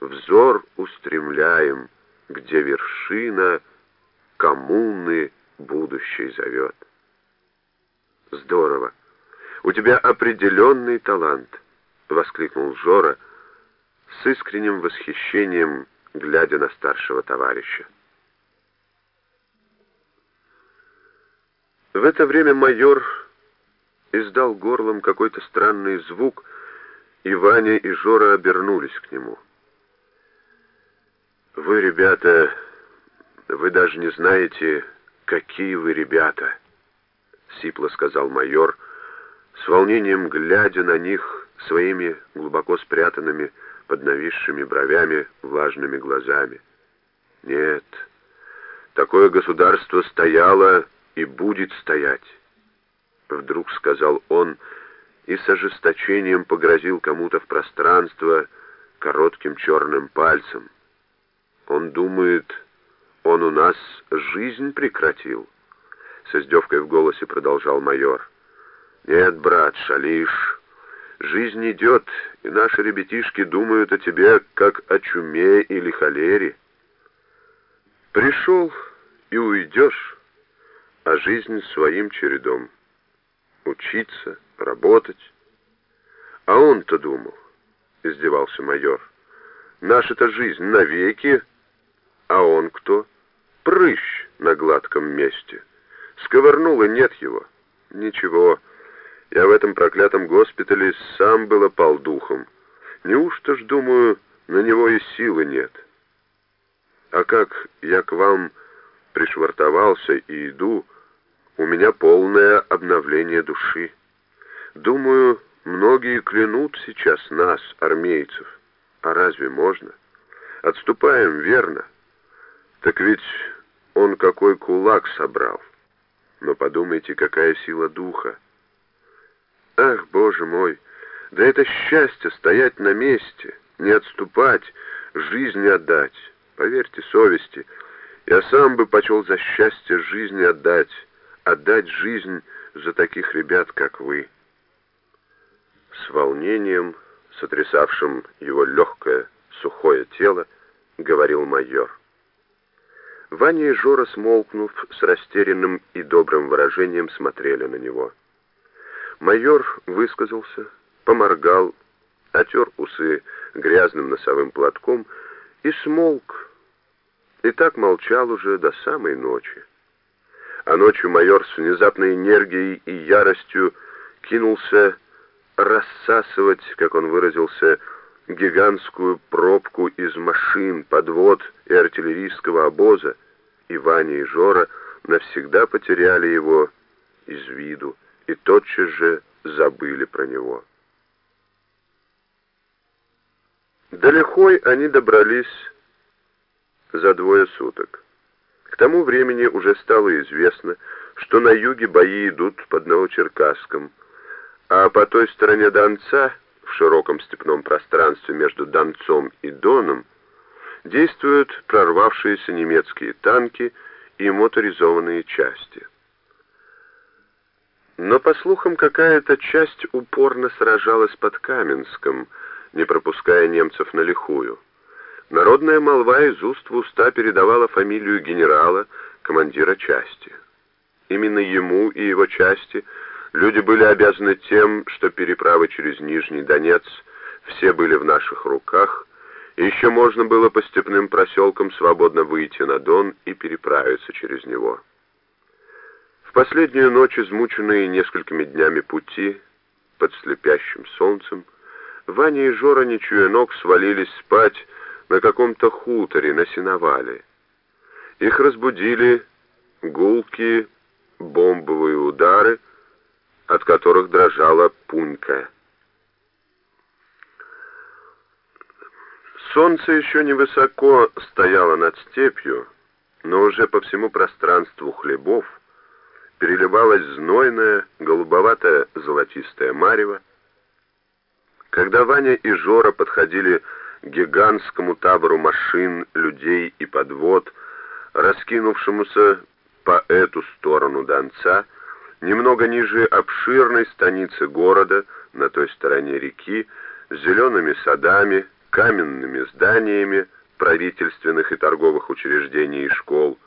взор устремляем, где вершина коммуны будущей зовет. Здорово! У тебя определенный талант, воскликнул Жора с искренним восхищением, глядя на старшего товарища. В это время майор издал горлом какой-то странный звук, и Ваня и Жора обернулись к нему. «Вы, ребята, вы даже не знаете, какие вы ребята», — сипло сказал майор, с волнением глядя на них своими глубоко спрятанными под нависшими бровями влажными глазами. «Нет, такое государство стояло и будет стоять», — вдруг сказал он и с ожесточением погрозил кому-то в пространство коротким черным пальцем. Он думает, он у нас жизнь прекратил. С издевкой в голосе продолжал майор. Нет, брат, шалишь. Жизнь идет, и наши ребятишки думают о тебе, как о чуме или холере. Пришел и уйдешь, а жизнь своим чередом. Учиться, работать. А он-то думал, издевался майор, наша-то жизнь навеки, а он кто? Прыщ на гладком месте. Сковырнул, и нет его. Ничего, я в этом проклятом госпитале сам был пал духом. Неужто ж, думаю, на него и силы нет? А как я к вам пришвартовался и иду, у меня полное обновление души. Думаю, многие клянут сейчас нас, армейцев. А разве можно? Отступаем, верно? Так ведь он какой кулак собрал. Но подумайте, какая сила духа. Ах, Боже мой, да это счастье стоять на месте, не отступать, жизнь отдать. Поверьте совести, я сам бы почел за счастье жизни отдать, отдать жизнь за таких ребят, как вы. С волнением, сотрясавшим его легкое, сухое тело, говорил майор. Ваня и Жора, смолкнув, с растерянным и добрым выражением смотрели на него. Майор высказался, поморгал, отер усы грязным носовым платком и смолк, и так молчал уже до самой ночи. А ночью майор с внезапной энергией и яростью кинулся рассасывать, как он выразился, гигантскую пробку из машин, подвод и артиллерийского обоза, и Ваня и Жора навсегда потеряли его из виду и тотчас же забыли про него. До они добрались за двое суток. К тому времени уже стало известно, что на юге бои идут под Новочеркасском, а по той стороне Донца в широком степном пространстве между Донцом и Доном действуют прорвавшиеся немецкие танки и моторизованные части. Но, по слухам, какая-то часть упорно сражалась под Каменском, не пропуская немцев на лихую. Народная молва из уст в уста передавала фамилию генерала, командира части. Именно ему и его части – Люди были обязаны тем, что переправы через Нижний Донец все были в наших руках, и еще можно было по степным проселкам свободно выйти на Дон и переправиться через него. В последнюю ночь, измученные несколькими днями пути под слепящим солнцем, Ваня и Жора, не чуя ног, свалились спать на каком-то хуторе на сеновале. Их разбудили гулкие бомбовые удары, от которых дрожала пунька. Солнце еще невысоко стояло над степью, но уже по всему пространству хлебов переливалась знойная, голубоватая золотистая марево. Когда Ваня и Жора подходили к гигантскому табору машин, людей и подвод, раскинувшемуся по эту сторону Донца, Немного ниже обширной станицы города, на той стороне реки, с зелеными садами, каменными зданиями правительственных и торговых учреждений и школ,